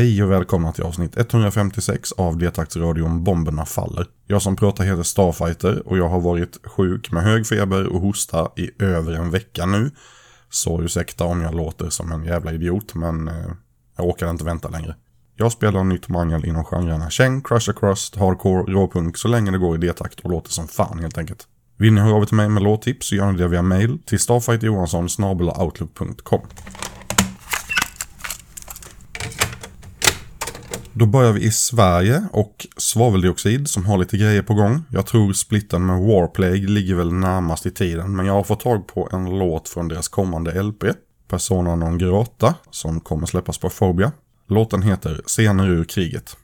Hej och välkomna till avsnitt 156 av Detaktsradion Bomberna Faller. Jag som pratar heter Starfighter och jag har varit sjuk med hög feber och hosta i över en vecka nu. Så ursäkta om jag låter som en jävla idiot men eh, jag orkar inte vänta längre. Jag spelar nytt mangel inom genrerna Cheng, Crush Across, Hardcore, Råpunk så länge det går i D-takt och låter som fan helt enkelt. Vill ni höra av er till mig med låttips så gör ni det via mail till starfightjohansson outlook.com. Då börjar vi i Sverige och svaveldioxid som har lite grejer på gång. Jag tror splitten med Warplague ligger väl närmast i tiden men jag har fått tag på en låt från deras kommande LP. Persona non grata som kommer släppas på Phobia. Låten heter Scener ur kriget.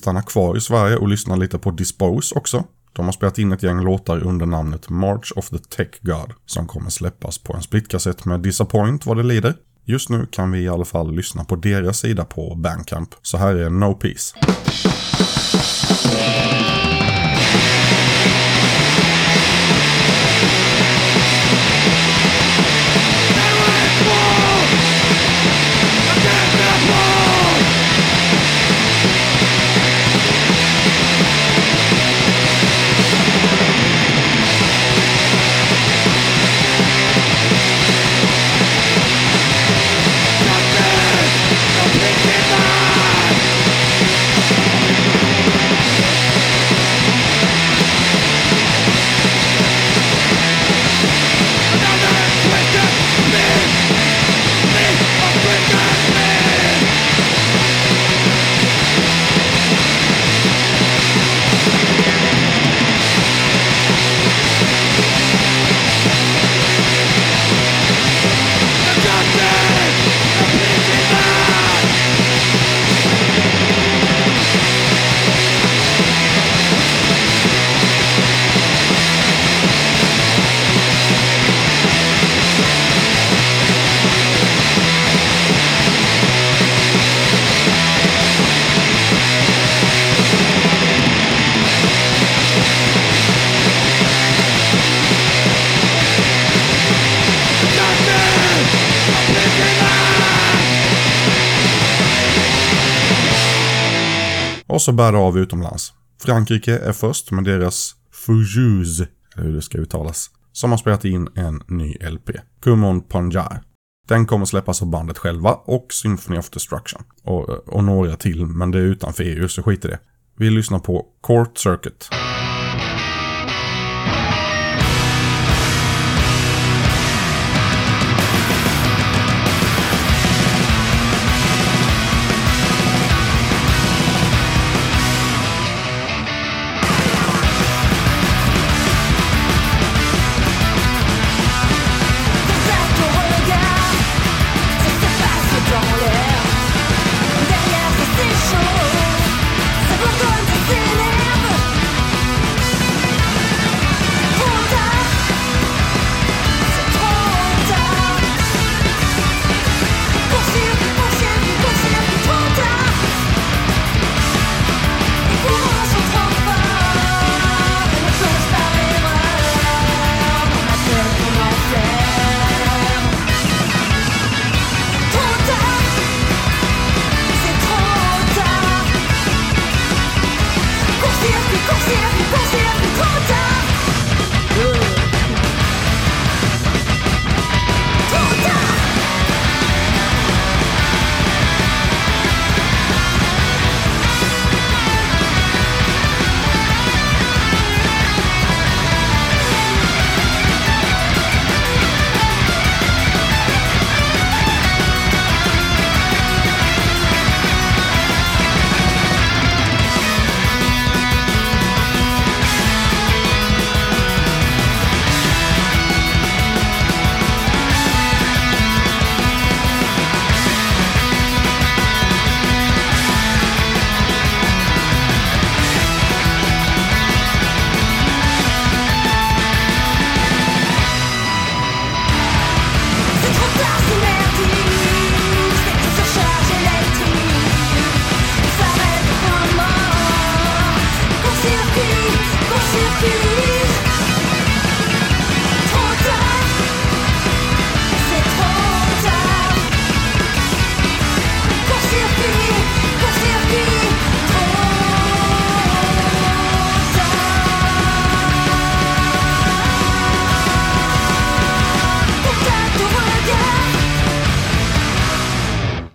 Stanna kvar i Sverige och lyssna lite på Dispose också. De har spelat in ett gäng låtar under namnet March of the Tech God som kommer släppas på en splitkassett med Disappoint vad det lider. Just nu kan vi i alla fall lyssna på deras sida på Bandcamp. Så här är No Peace. Och så bär det av utomlands. Frankrike är först med deras Fujus, eller hur det ska uttalas, som har spelat in en ny LP. Kumon Panjar. Den kommer släppas av bandet själva och Symphony of Destruction. Och, och några till, men det är utanför EU, så skit i det. Vi lyssnar på Court Circuit.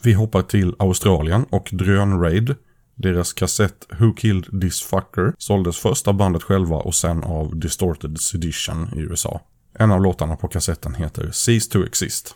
Vi hoppar till Australien och Drön-Raid. Deras kassett Who Killed This Fucker såldes först av bandet själva och sen av Distorted Sedition i USA. En av låtarna på kassetten heter Cease to Exist.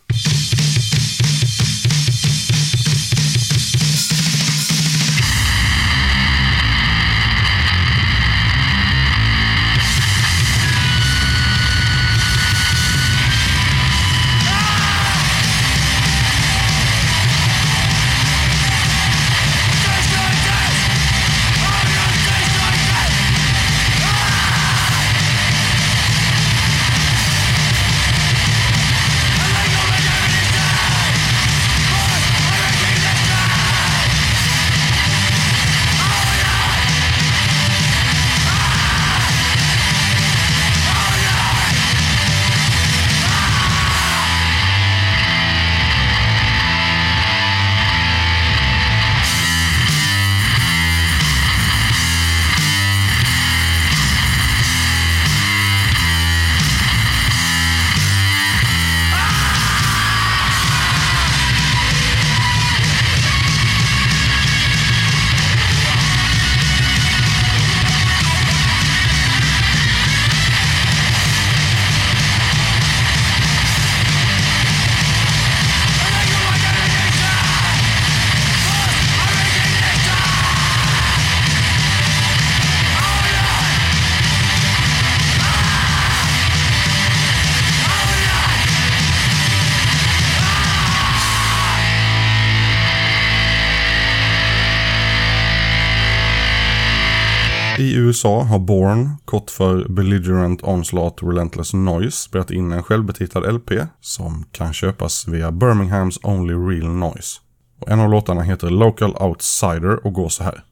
I USA har Born, kort för Belligerent Onslaught Relentless Noise, spelat in en självbetitlad LP som kan köpas via Birminghams Only Real Noise. Och en av låtarna heter Local Outsider och går så här.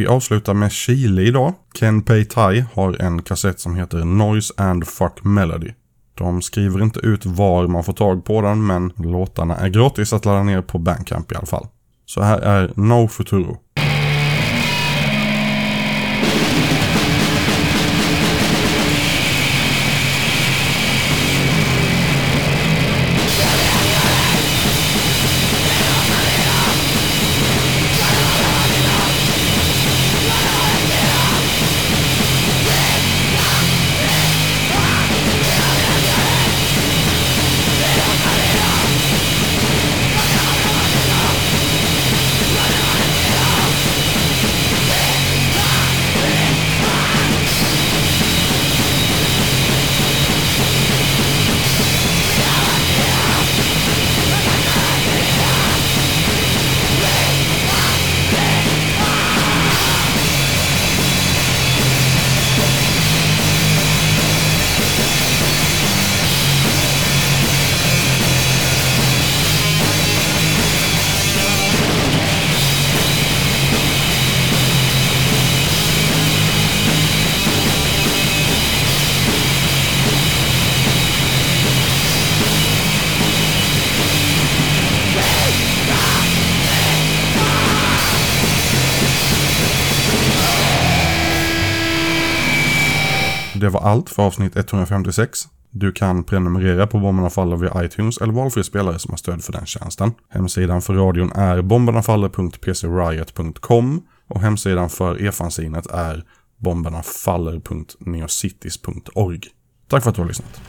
Vi avslutar med Chile idag. Ken Pei Tai har en kassett som heter Noise and Fuck Melody. De skriver inte ut var man får tag på den men låtarna är gratis att ladda ner på Bandcamp i alla fall. Så här är No Futuro. Det var allt för avsnitt 156. Du kan prenumerera på Bomberna Faller via iTunes eller valfri spelare som har stöd för den tjänsten. Hemsidan för radion är bombernafaller.pcriot.com och hemsidan för e-fanzinet är bombernafaller.neocities.org. Tack för att du har lyssnat.